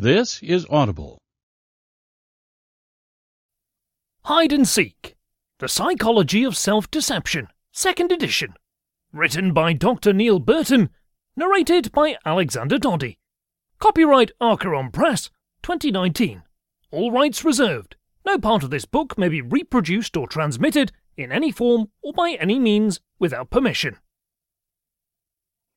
This is Audible. Hide and Seek The Psychology of Self Deception, Second Edition. Written by Dr. Neel Burton. Narrated by Alexander Doddy. Copyright Acheron Press, 2019. All rights reserved. No part of this book may be reproduced or transmitted in any form or by any means without permission.